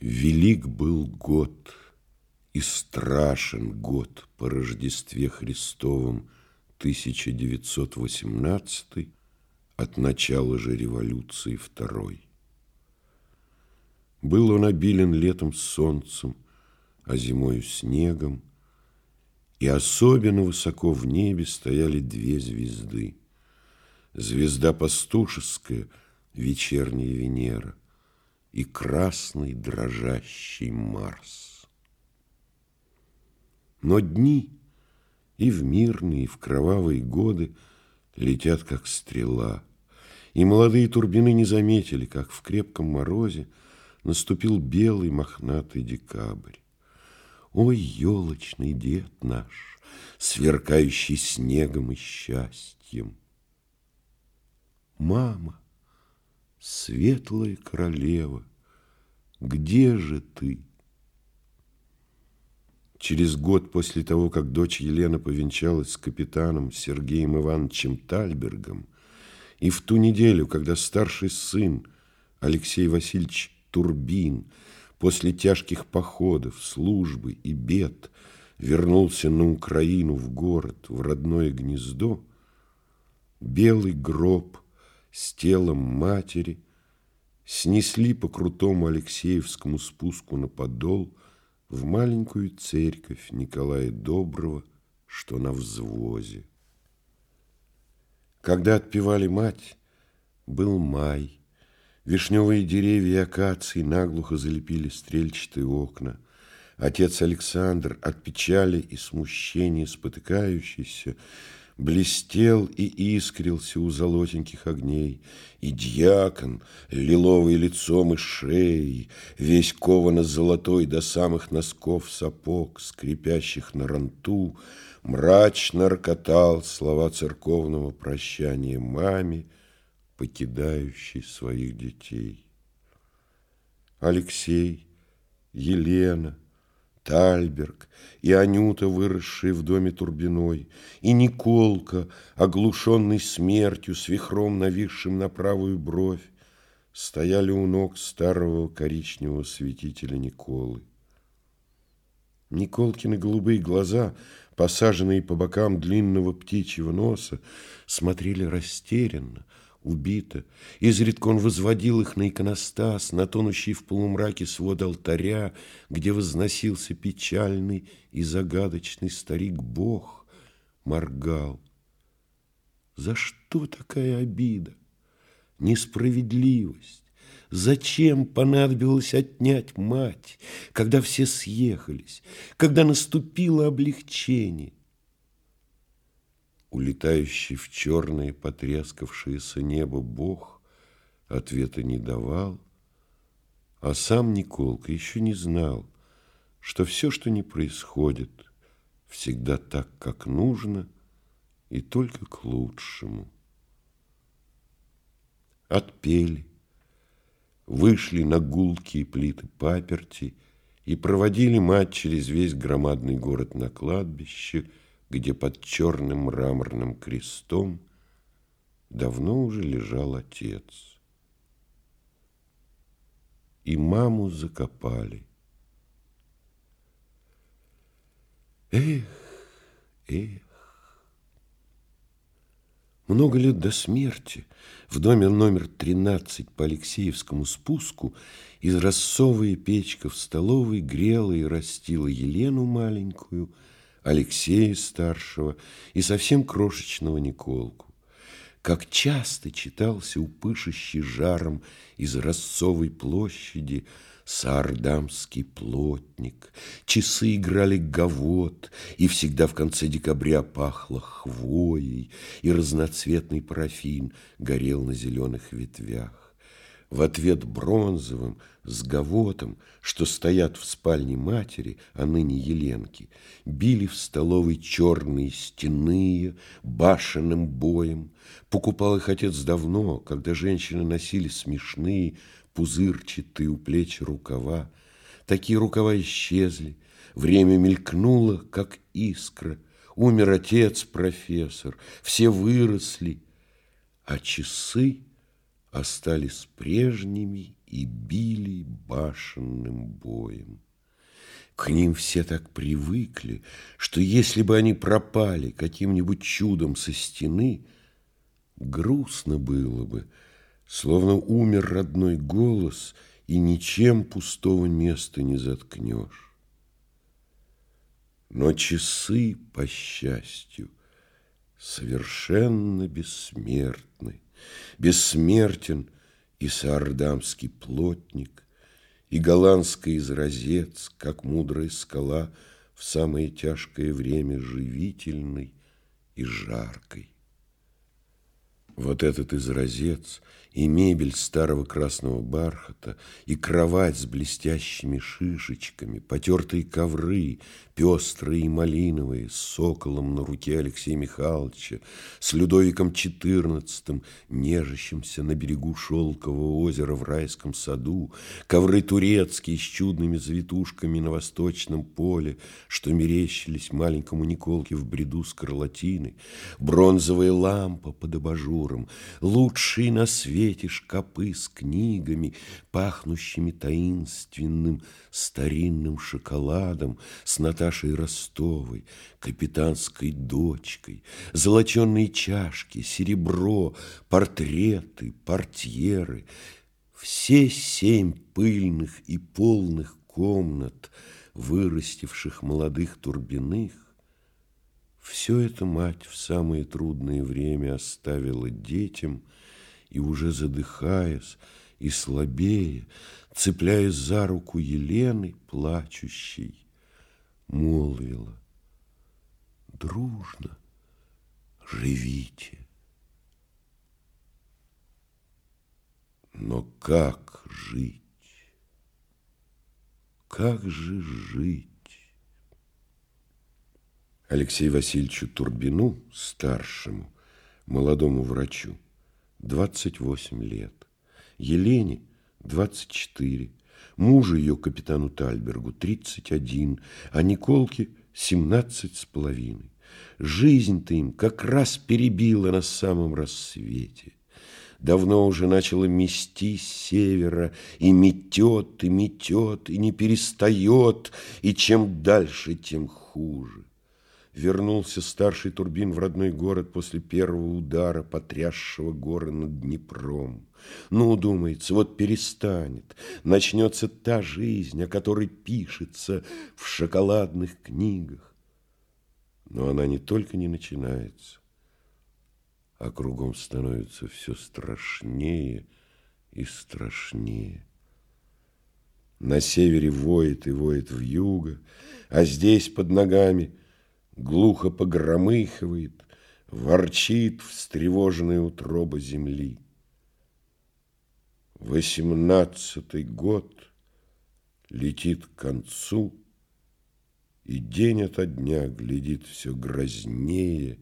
Велик был год, и страшен год по Рождестве Христовом 1918 от начала же революции второй. Был он обилен летом солнцем, а зимою снегом, и особенно высоко в небе стояли две звезды. Звезда пастушеская, вечерняя Венера – и красный дрожащий Марс. Но дни и в мирные, и в кровавые годы летят, как стрела, и молодые турбины не заметили, как в крепком морозе наступил белый мохнатый декабрь. Ой, елочный дед наш, сверкающий снегом и счастьем! Мама! Светлая королева, где же ты? Через год после того, как дочь Елена повенчалась с капитаном Сергеем Ивановичем Тальбергом, и в ту неделю, когда старший сын Алексей Васильевич Турбин после тяжких походов, службы и бед вернулся на Украину в город, в родное гнездо, белый гроб – с телом матери снесли по крутому Алексеевскому спуску на подол в маленькую церковь Николая Доброго, что на взвозе. Когда отпевали мать, был май. Вишневые деревья и акации наглухо залепили стрельчатые окна. Отец Александр от печали и смущения спотыкающийся блестел и искрился у золотеньких огней, и дьякон, лиловый лицом и шеей, весь ковано золотой до самых носков сапог, скрипящих на ранту, мрачно рокотал слова церковного прощания маме, покидающей своих детей. Алексей, Елена — Тальберг, и Анюта, выросшие в доме Турбиной, и Николка, оглушенный смертью, с вихром нависшим на правую бровь, стояли у ног старого коричневого святителя Николы. Николкины голубые глаза, посаженные по бокам длинного птичьего носа, смотрели растерянно, убито. Изредка он возводил их на иконостас, на тонущий в полумраке свод алтаря, где возносился печальный и загадочный старик-бог, моргал. За что такая обида? Несправедливость? Зачем понадобилось отнять мать, когда все съехались, когда наступило облегчение? Улетающий в черное потрескавшееся небо Бог ответа не давал, а сам Николка еще не знал, что все, что не происходит, всегда так, как нужно, и только к лучшему. Отпели, вышли на гулкие плиты паперти и проводили мать через весь громадный город на кладбище – где под черным мраморным крестом давно уже лежал отец. И маму закопали. Эх, эх. Много лет до смерти в доме номер 13 по Алексеевскому спуску из рассовая печка в столовой грела и растила Елену маленькую – Алексея старшего и совсем крошечного Николку. Как часто читался упышащий жаром из Росцовой площади Саардамский плотник, часы играли гавот, и всегда в конце декабря пахло хвоей, и разноцветный парафин горел на зеленых ветвях в ответ бронзовым, с гавотом, что стоят в спальне матери, а ныне Еленки, били в столовой черные стеные башенным боем. Покупал их отец давно, когда женщины носили смешные, пузырчатые у плеч рукава. Такие рукава исчезли, время мелькнуло, как искра. Умер отец, профессор, все выросли, а часы остались прежними и били башенным боем. К ним все так привыкли, что если бы они пропали каким-нибудь чудом со стены, грустно было бы, словно умер родной голос, и ничем пустого места не заткнешь. Но часы, по счастью, совершенно бессмертны. Бессмертен и саардамский плотник, и голландский изразец, как мудрая скала, в самое тяжкое время живительной и жаркой. Вот этот изразец и мебель старого красного бархата, и кровать с блестящими шишечками, потертые ковры, пестрые и малиновые, с соколом на руке Алексея Михайловича, с Людовиком XIV, нежащимся на берегу шелкового озера в райском саду, ковры турецкие с чудными завитушками на восточном поле, что мерещились маленькому Николке в бреду скарлатины, бронзовая лампа под абажуром, лучшие на свете шкапы с книгами, пахнущими таинственным старинным шоколадом, с Наташей Ростовой, капитанской дочкой, золоченые чашки, серебро, портреты, портьеры, все семь пыльных и полных комнат, вырастивших молодых турбиных, все это мать в самое трудное время оставила детям и уже задыхаясь и слабее, цепляясь за руку Елены, плачущей, молвила, дружно живите. Но как жить? Как же жить? Алексею Васильевичу Турбину, старшему, молодому врачу, 28 лет. Елене 24, мужу ее, капитану Тальбергу, 31, а Николке 17 с половиной. Жизнь-то им как раз перебила на самом рассвете. Давно уже начало мести с севера, и метет, и метет, и не перестает, и чем дальше, тем хуже. Вернулся старший Турбин в родной город после первого удара, потрясшего горы над Днепром. Ну, думается, вот перестанет, начнется та жизнь, о которой пишется в шоколадных книгах. Но она не только не начинается, а кругом становится все страшнее и страшнее. На севере воет и воет в юго, а здесь под ногами – глухо погромыхивает, ворчит встревоженная утроба земли. Восемнадцатый год летит к концу, и день ото дня глядит все грознее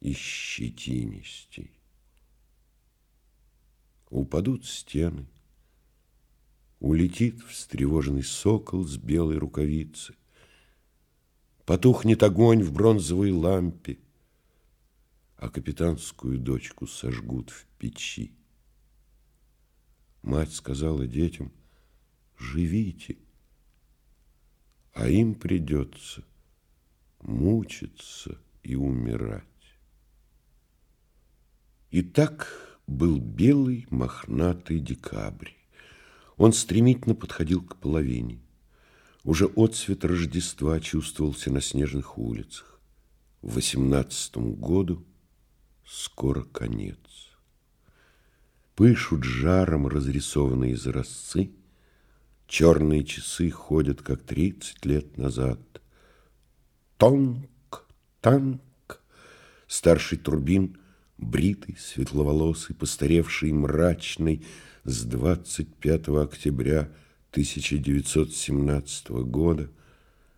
и щетинистей. Упадут стены, улетит встревоженный сокол с белой рукавицей, Потухнет огонь в бронзовой лампе, А капитанскую дочку сожгут в печи. Мать сказала детям, живите, а им придется мучиться и умирать. И так был белый мохнатый декабрь. Он стремительно подходил к половине. Уже отцвет Рождества чувствовался на снежных улицах. В восемнадцатом году скоро конец. Пышут жаром разрисованные изразцы, Черные часы ходят, как тридцать лет назад. Тонк, танк, старший турбин, бритый, светловолосый, постаревший, мрачный, с 25 октября 1917 года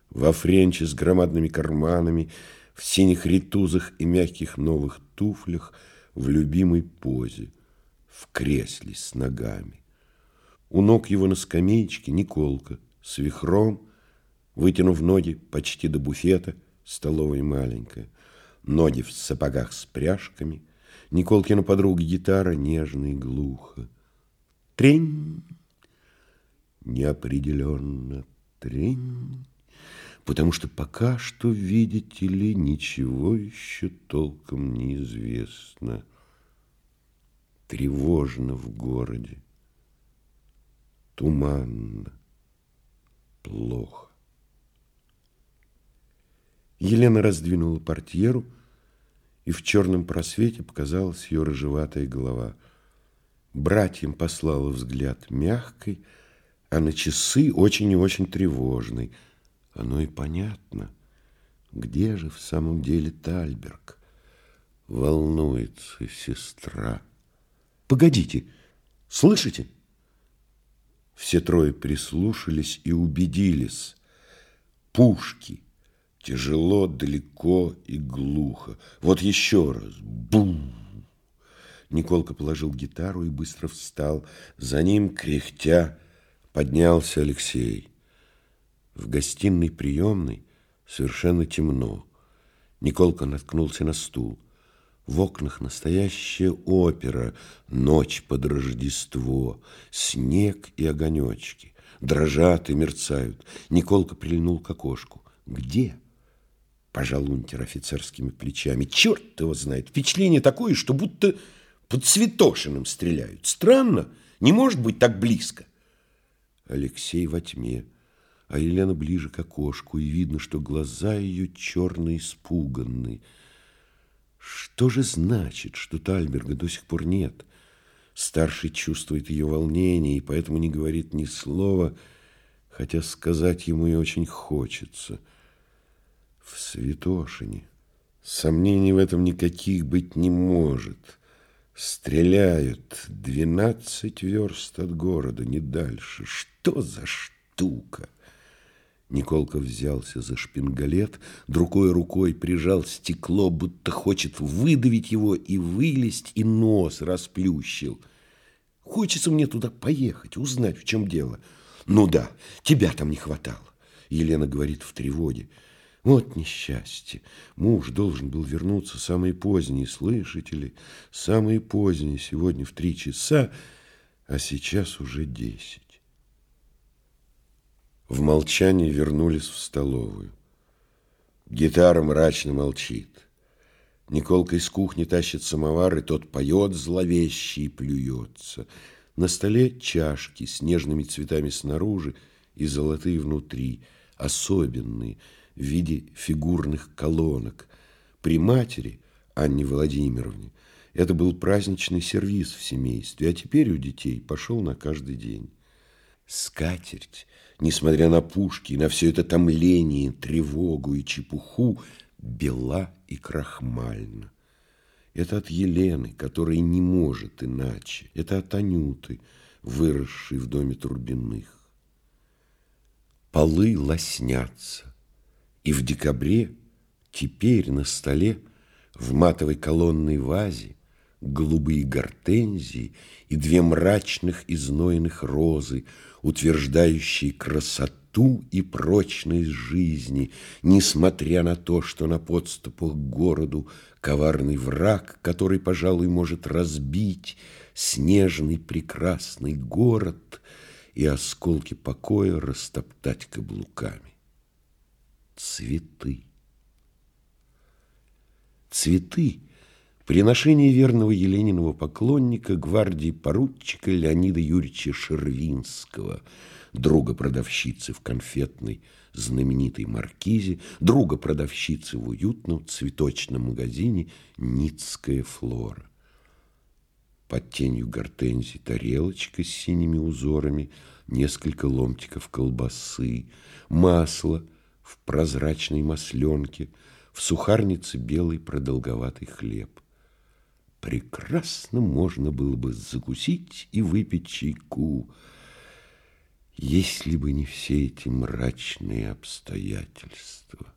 во френче с громадными карманами, в синих ритузах и мягких новых туфлях, в любимой позе, в кресле с ногами. У ног его на скамеечке Николка с вихром, вытянув ноги почти до буфета, столовой маленькая, ноги в сапогах с пряжками, Николкина подруга гитара нежно и глухо. Трень! Неопределенно трень, потому что пока что, видите ли, ничего еще толком неизвестно. Тревожно в городе, туманно, плохо. Елена раздвинула портьеру, и в черном просвете показалась ее рыжеватая голова. Братьям послала взгляд мягкой, а на часы очень и очень тревожный. Оно и понятно. Где же в самом деле Тальберг? Волнуется сестра. Погодите, слышите? Все трое прислушались и убедились. Пушки. Тяжело, далеко и глухо. Вот еще раз. Бум! Николка положил гитару и быстро встал. За ним, кряхтя, поднялся Алексей. В гостиной приемной совершенно темно. Николка наткнулся на стул. В окнах настоящая опера, ночь под Рождество, снег и огонечки. Дрожат и мерцают. Николка прильнул к окошку. Где? Пожал унтер офицерскими плечами. Черт его знает. Впечатление такое, что будто под Цветошиным стреляют. Странно. Не может быть так близко. Алексей во тьме, а Елена ближе к окошку, и видно, что глаза ее черные испуганные. Что же значит, что Тальберга до сих пор нет? Старший чувствует ее волнение и поэтому не говорит ни слова, хотя сказать ему и очень хочется. В Святошине. Сомнений в этом никаких быть не может. Стреляют двенадцать верст от города, не дальше. Что за штука? Николка взялся за шпингалет, другой рукой прижал стекло, будто хочет выдавить его и вылезть, и нос расплющил. Хочется мне туда поехать, узнать, в чем дело. Ну да, тебя там не хватало. Елена говорит в тревоге. Вот несчастье. Муж должен был вернуться самые поздние, слышите ли? Самые поздние, сегодня в три часа, а сейчас уже десять. В молчании вернулись в столовую. Гитара мрачно молчит. Николка из кухни тащит самовар, и тот поет зловеще и плюется. На столе чашки с нежными цветами снаружи и золотые внутри, особенные – в виде фигурных колонок. При матери, Анне Владимировне, это был праздничный сервиз в семействе, а теперь у детей пошел на каждый день. Скатерть, несмотря на пушки, на все это томление, тревогу и чепуху, бела и крахмальна. Это от Елены, которая не может иначе. Это от Анюты, выросшей в доме Турбиных. Полы лоснятся, и в декабре теперь на столе в матовой колонной вазе голубые гортензии и две мрачных изнойных розы, утверждающие красоту и прочность жизни, несмотря на то, что на подступах к городу коварный враг, который, пожалуй, может разбить снежный прекрасный город и осколки покоя растоптать каблуками цветы. Цветы – приношение верного Елениного поклонника гвардии поручика Леонида Юрьевича Шервинского, друга продавщицы в конфетной знаменитой маркизе, друга продавщицы в уютном цветочном магазине «Ницкая флора». Под тенью гортензии тарелочка с синими узорами, несколько ломтиков колбасы, масло – в прозрачной масленке, в сухарнице белый продолговатый хлеб. Прекрасно можно было бы закусить и выпить чайку, если бы не все эти мрачные обстоятельства.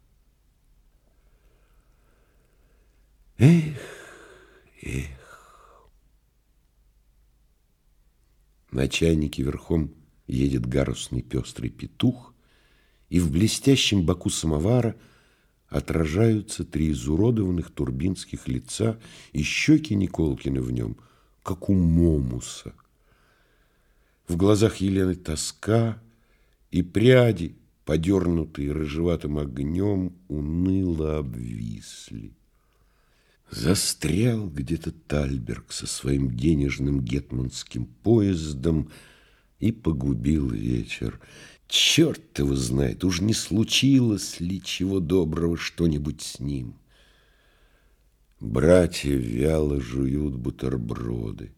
Эх, эх. На чайнике верхом едет гарусный пестрый петух, и в блестящем боку самовара отражаются три изуродованных турбинских лица и щеки Николкина в нем, как у Момуса. В глазах Елены тоска и пряди, подернутые рыжеватым огнем, уныло обвисли. Застрял где-то Тальберг со своим денежным гетманским поездом и погубил вечер. Черт его знает, уж не случилось ли чего доброго что-нибудь с ним. Братья вяло жуют бутерброды.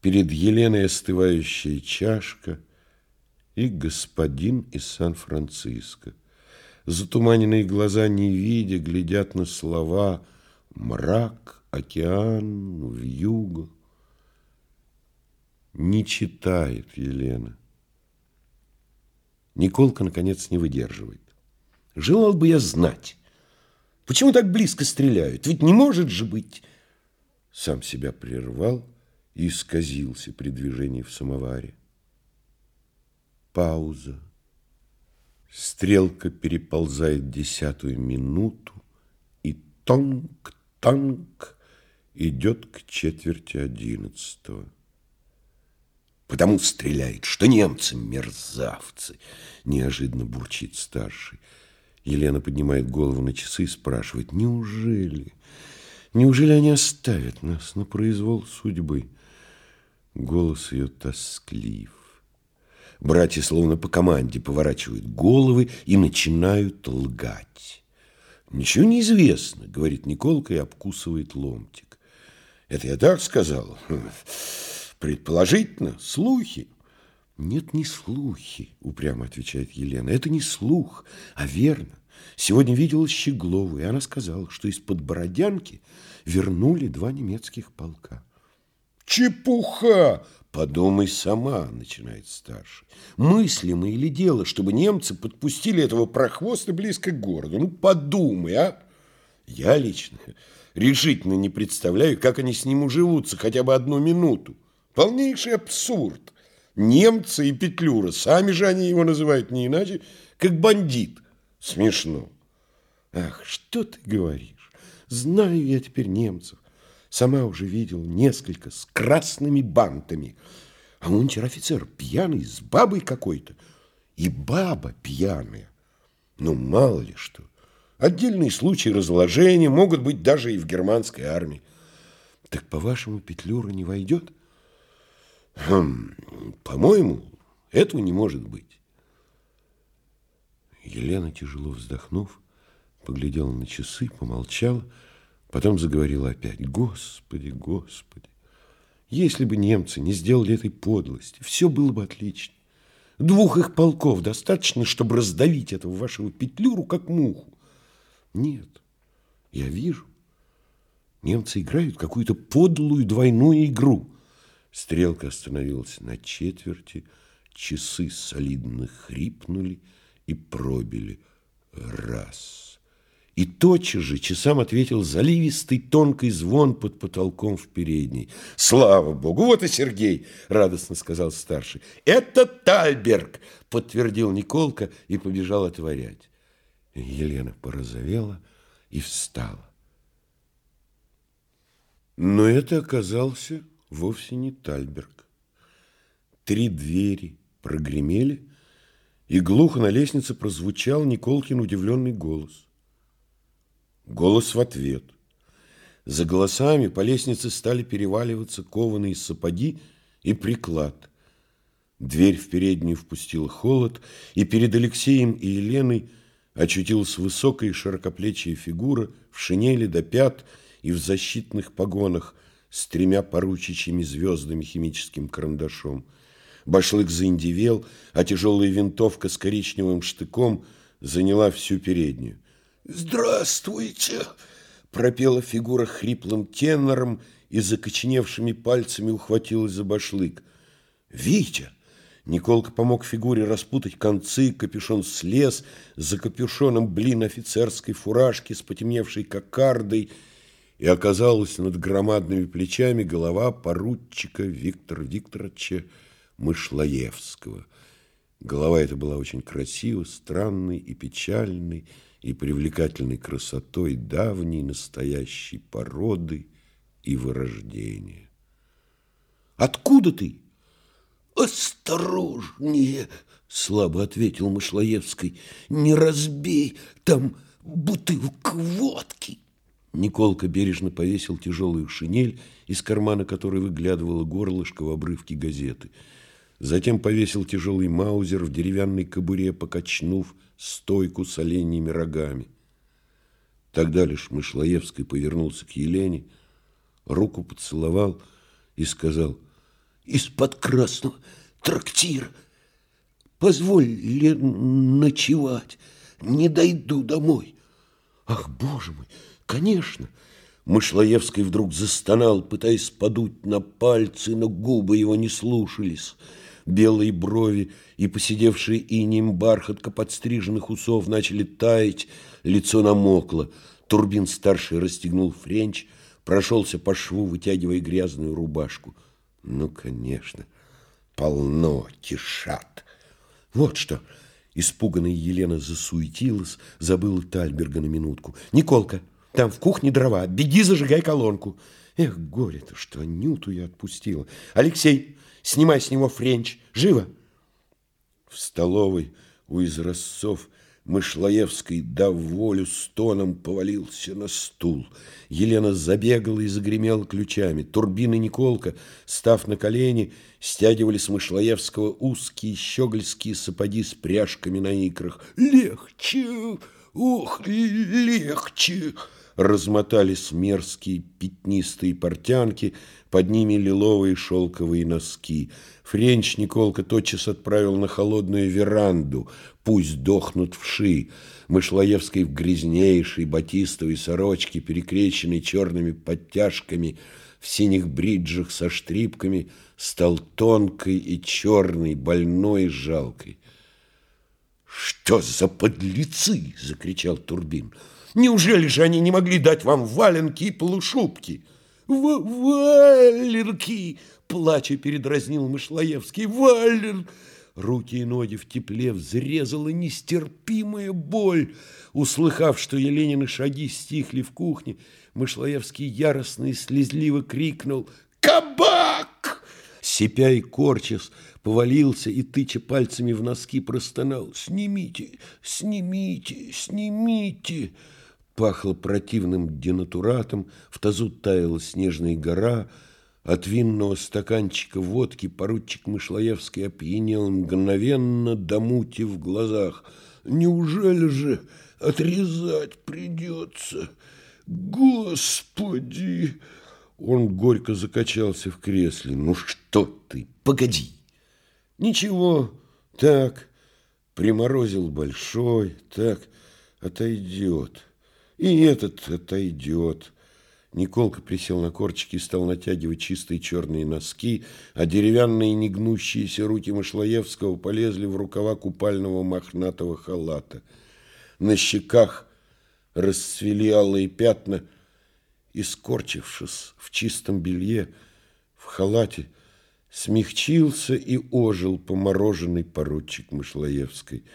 Перед Еленой остывающая чашка и господин из Сан-Франциско. Затуманенные глаза, не видя, глядят на слова «мрак», «океан», «вьюга». Не читает Елена. Николка, наконец, не выдерживает. Желал бы я знать, почему так близко стреляют? Ведь не может же быть. Сам себя прервал и исказился при движении в самоваре. Пауза. Стрелка переползает десятую минуту, и тонк-танк идет к четверти одиннадцатого. Потому стреляет, что немцы мерзавцы, неожиданно бурчит старший. Елена поднимает голову на часы и спрашивает, неужели, неужели они оставят нас на произвол судьбы? Голос ее тосклив. Братья словно по команде поворачивают головы и начинают лгать. «Ничего не известно», — говорит Николка и обкусывает ломтик. «Это я так сказал?» Предположительно, слухи. Нет, не слухи, упрямо отвечает Елена. Это не слух, а верно. Сегодня видела Щеглову, и она сказала, что из-под Бородянки вернули два немецких полка. Чепуха! Подумай сама, начинает старший. Мыслимо или дело, чтобы немцы подпустили этого прохвоста близко к городу? Ну, подумай, а! Я лично решительно не представляю, как они с ним уживутся хотя бы одну минуту. Полнейший абсурд. Немцы и Петлюра, сами же они его называют не иначе, как бандит. Смешно. Ах, что ты говоришь? Знаю я теперь немцев. Сама уже видел несколько с красными бантами. А унтер-офицер пьяный, с бабой какой-то. И баба пьяная. Ну, мало ли что. Отдельные случаи разложения могут быть даже и в германской армии. Так, по-вашему, Петлюра не войдет? — Хм, по-моему, этого не может быть. Елена, тяжело вздохнув, поглядела на часы, помолчала, потом заговорила опять. Господи, Господи, если бы немцы не сделали этой подлости, все было бы отлично. Двух их полков достаточно, чтобы раздавить этого вашего петлюру, как муху. Нет, я вижу, немцы играют какую-то подлую двойную игру – Стрелка остановилась на четверти, часы солидно хрипнули и пробили. Раз. И тотчас же часам ответил заливистый тонкий звон под потолком в передней. «Слава Богу! Вот и Сергей!» — радостно сказал старший. «Это Тальберг!» — подтвердил Николка и побежал отворять. Елена порозовела и встала. Но это оказался вовсе не Тальберг. Три двери прогремели, и глухо на лестнице прозвучал Николкин удивленный голос. Голос в ответ. За голосами по лестнице стали переваливаться кованые сапоги и приклад. Дверь в переднюю впустила холод, и перед Алексеем и Еленой очутилась высокая широкоплечья фигура в шинели до пят и в защитных погонах, с тремя поручичьими звездами химическим карандашом. Башлык заиндивел, а тяжелая винтовка с коричневым штыком заняла всю переднюю. «Здравствуйте!» – пропела фигура хриплым тенором и закоченевшими пальцами ухватилась за башлык. «Витя!» Николка помог фигуре распутать концы, капюшон слез, за капюшоном блин офицерской фуражки с потемневшей кокардой – и оказалась над громадными плечами голова поручика Виктора Викторовича Мышлоевского. Голова эта была очень красива, странной и печальной, и привлекательной красотой давней настоящей породы и вырождения. «Откуда ты?» Осторожнее, слабо ответил Мышлоевский. Не разбей, там бутылка водки. Николка бережно повесил тяжелую шинель, из кармана которой выглядывало горлышко в обрывке газеты. Затем повесил тяжелый маузер в деревянной кобуре, покачнув стойку с оленьими рогами. Тогда лишь Мышлоевский повернулся к Елене, руку поцеловал и сказал, «Из-под красного трактира позволь ли ночевать, не дойду домой». «Ах, боже мой!» Конечно. Мышлоевский вдруг застонал, пытаясь подуть на пальцы, но губы его не слушались. Белые брови и посидевшие инем бархатка подстриженных усов начали таять, лицо намокло. Турбин-старший расстегнул френч, прошелся по шву, вытягивая грязную рубашку. Ну, конечно, полно кишат. Вот что... Испуганная Елена засуетилась, забыла Тальберга на минутку. «Николка!» Там в кухне дрова. Беги, зажигай колонку. Эх, горе-то, что Анюту я отпустила. Алексей, снимай с него френч. Живо! В столовой у изразцов Мышлаевский, дав стоном, повалился на стул. Елена забегала и загремела ключами. Турбин и Николка, став на колени, стягивали с Мышлоевского узкие щегольские сапоги с пряжками на икрах. «Легче! Ух, легче!» Размотались мерзкие пятнистые портянки, под ними лиловые шелковые носки. Френч Николка тотчас отправил на холодную веранду, пусть дохнут вши. Мышлоевской в грязнейшей батистовой сорочке, перекрещенной черными подтяжками, в синих бриджах со штрипками, стал тонкой и черной, больной и жалкой. «Что за подлецы!» — закричал Турбин. Неужели же они не могли дать вам валенки и полушубки? В валенки! Плача передразнил Мышлоевский. Вален! Руки и ноги в тепле взрезала нестерпимая боль. Услыхав, что Еленины шаги стихли в кухне, Мышлоевский яростно и слезливо крикнул «Кабак!» Сипя и корчась, повалился и, тыча пальцами в носки, простонал «Снимите, снимите, снимите!» Пахло противным денатуратом, в тазу таяла снежная гора. От винного стаканчика водки поручик Мышлоевский опьянел мгновенно до мути в глазах. «Неужели же отрезать придется? Господи!» Он горько закачался в кресле. «Ну что ты, погоди!» «Ничего, так, приморозил большой, так, отойдет». И этот отойдет. Николка присел на корчики и стал натягивать чистые черные носки, а деревянные негнущиеся руки Машлаевского полезли в рукава купального мохнатого халата. На щеках расцвели алые пятна, и, скорчившись в чистом белье, в халате, смягчился и ожил помороженный поручик Мышлоевской –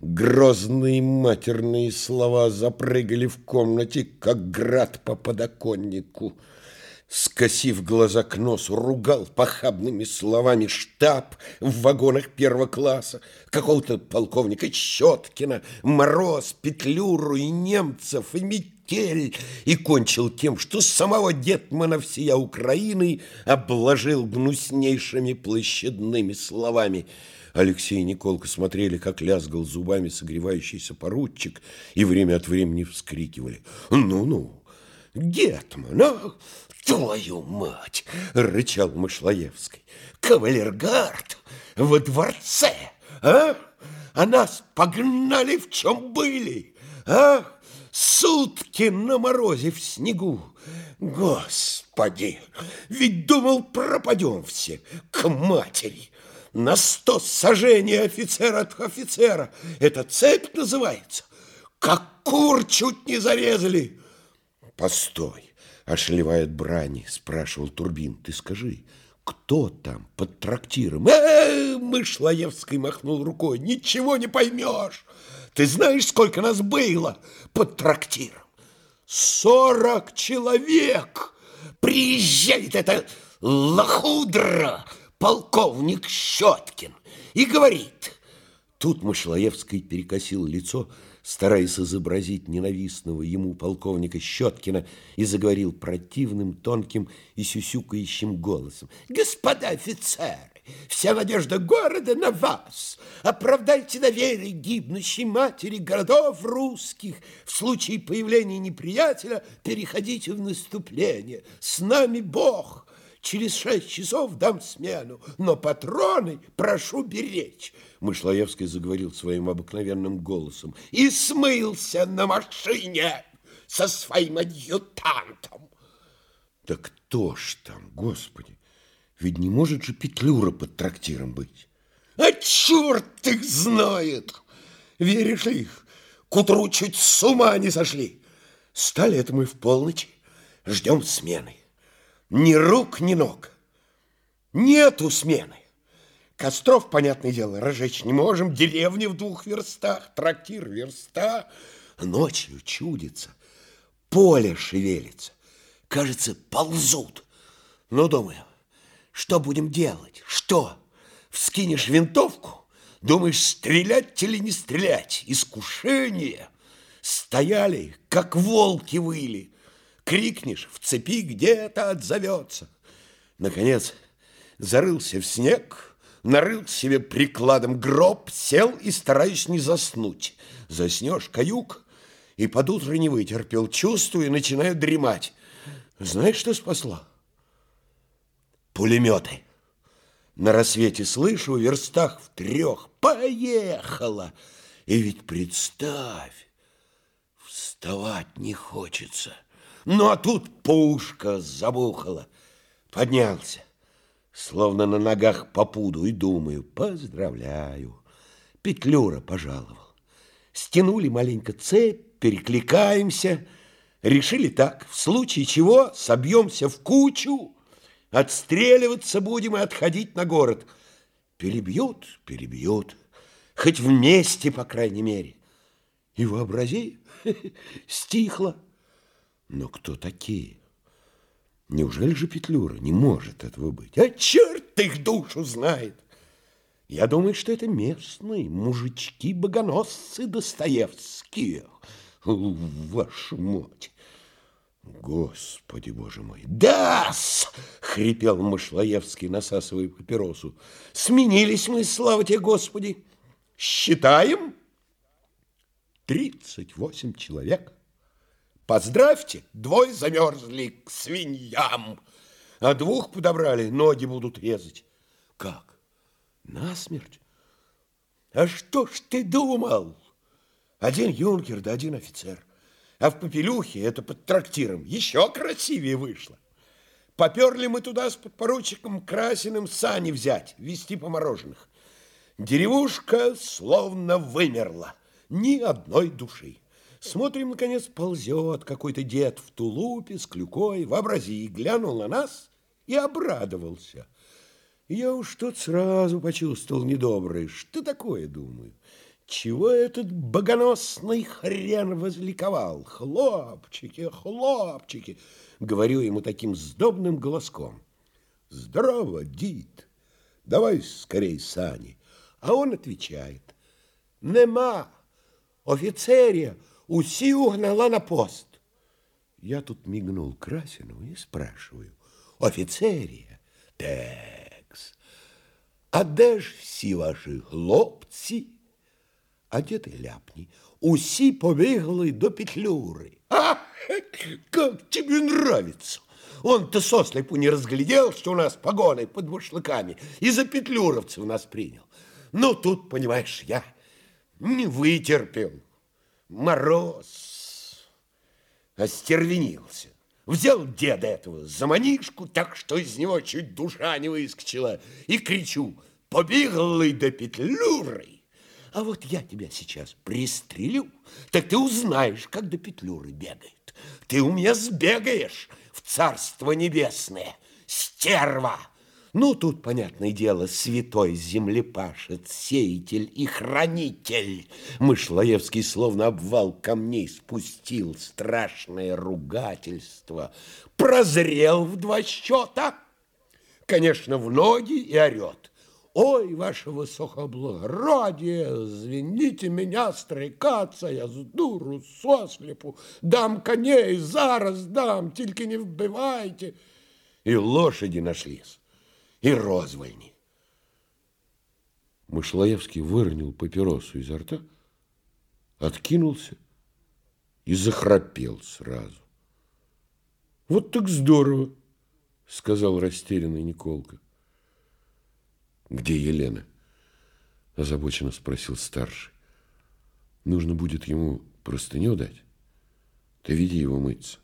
Грозные матерные слова запрыгали в комнате, как град по подоконнику. Скосив глаза к носу, ругал похабными словами штаб в вагонах первого класса, какого-то полковника Щеткина, Мороз, Петлюру и немцев, и метель, и кончил тем, что самого Детмана всея Украины обложил гнуснейшими площадными словами – Алексей и Николка смотрели, как лязгал зубами согревающийся поручик, и время от времени вскрикивали. «Ну-ну, Гетман, а, твою мать!» — рычал Мышлоевский. «Кавалергард во дворце, а? А нас погнали в чем были, а? Сутки на морозе в снегу. Господи, ведь думал, пропадем все к матери!» на сто сажений офицер от офицера. Это цепь называется. Как кур чуть не зарезали. Постой, ошелевает брани, спрашивал Турбин. Ты скажи, кто там под трактиром? Э, Мышлоевский махнул рукой. Ничего не поймешь. Ты знаешь, сколько нас было под трактиром? Сорок человек. Приезжает эта лохудра полковник Щеткин и говорит... Тут Мышлоевский перекосил лицо, стараясь изобразить ненавистного ему полковника Щеткина, и заговорил противным, тонким и сюсюкающим голосом. «Господа офицеры, вся надежда города на вас. Оправдайте доверие гибнущей матери городов русских. В случае появления неприятеля переходите в наступление. С нами Бог». Через шесть часов дам смену, но патроны прошу беречь. Мышлоевский заговорил своим обыкновенным голосом. И смылся на машине со своим адъютантом. Да кто ж там, господи? Ведь не может же Петлюра под трактиром быть. А черт их знает! Веришь ли их? К утру чуть с ума не сошли. Стали это мы в полночь, ждем смены. Ни рук, ни ног. Нету смены. Костров, понятное дело, разжечь не можем. Деревни в двух верстах, трактир верста. Ночью чудится, поле шевелится. Кажется, ползут. Ну, думаю, что будем делать? Что? Вскинешь винтовку? Думаешь, стрелять или не стрелять? Искушение. Стояли, как волки выли. Крикнешь, в цепи где-то отзовется. Наконец, зарылся в снег, нарыл себе прикладом гроб, сел и стараюсь не заснуть. Заснешь, каюк, и под утро не вытерпел, чувствую, начинаю дремать. Знаешь, что спасло? Пулеметы. На рассвете слышу, в верстах в трех. Поехала! И ведь представь, вставать не хочется. Ну, а тут пушка забухала. Поднялся, словно на ногах по пуду, и думаю, поздравляю, Петлюра пожаловал. Стянули маленько цепь, перекликаемся, решили так, в случае чего собьемся в кучу, отстреливаться будем и отходить на город. Перебьют, перебьют, хоть вместе, по крайней мере. И вообрази, стихло. Но кто такие? Неужели же Петлюра не может этого быть? А черт их душу знает! Я думаю, что это местные мужички-богоносцы Достоевские. Вашу мать! Господи, боже мой! Да-с! Хрипел Мышлоевский, насасывая папиросу. Сменились мы, слава тебе, Господи! Считаем? Тридцать восемь человек. Поздравьте, двое замерзли к свиньям, а двух подобрали, ноги будут резать. Как? Насмерть? А что ж ты думал? Один юнкер да один офицер. А в Попелюхе, это под трактиром, еще красивее вышло. Поперли мы туда с подпоручиком Красиным сани взять, везти по мороженых. Деревушка словно вымерла, ни одной души. Смотрим, наконец, ползет какой-то дед в тулупе с клюкой. Вообрази, глянул на нас и обрадовался. Я уж тут сразу почувствовал недоброе. Что такое, думаю? Чего этот богоносный хрен возликовал? Хлопчики, хлопчики, говорю ему таким сдобным голоском. Здорово, дид, давай скорей сани. А он отвечает, нема, офицерия, усі угнала на пост. Я тут мигнул Красину и спрашиваю. Офіцерія? Текс. А де ж всі ваші хлопці? А де ти ляпні? Усі побігли до Петлюры. А, как тебе нравится? Он-то сослепу не разглядел, что у нас погоны под бушлыками, и за петлюровцев нас принял. Ну, тут, понимаешь, я не вытерпел мороз. Остервенился. Взял деда этого за манишку, так что из него чуть душа не выскочила, и кричу, побеглый до петлюры. А вот я тебя сейчас пристрелю, так ты узнаешь, как до петлюры бегает. Ты у меня сбегаешь в царство небесное, стерва. Ну, тут, понятное дело, святой землепашец, сеятель и хранитель. Мышлоевский словно обвал камней спустил страшное ругательство. Прозрел в два счета. конечно, в ноги и орет. Ой, ваше высокоблагородие, звините меня, стрекаться, я с дуру, сослепу, дам коней, зараз дам, только не вбивайте. И лошади нашлись, и розвольни. Мышлоевский выронил папиросу изо рта, откинулся и захрапел сразу. «Вот так здорово!» — сказал растерянный Николка. «Где Елена?» — озабоченно спросил старший. «Нужно будет ему простыню дать. Ты веди его мыться».